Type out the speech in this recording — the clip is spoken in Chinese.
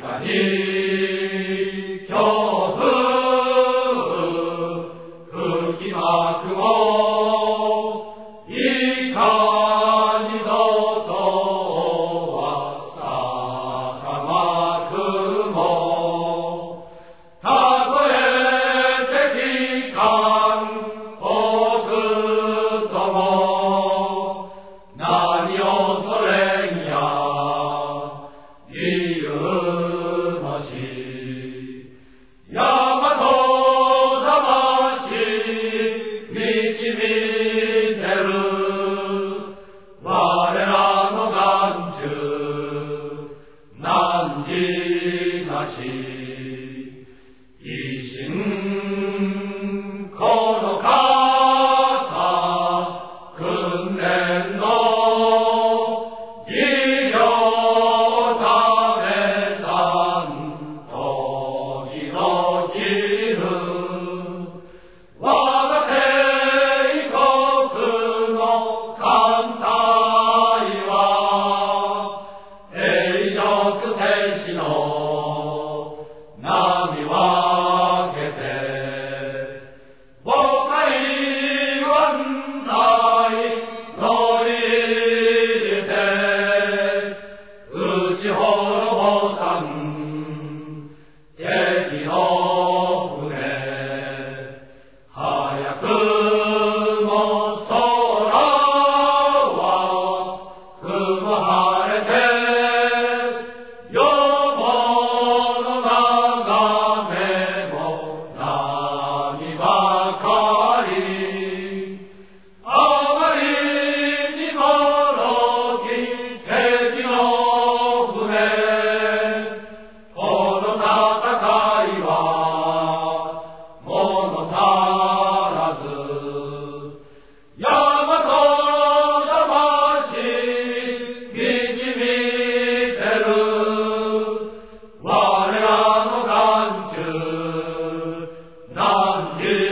看，你。Amen.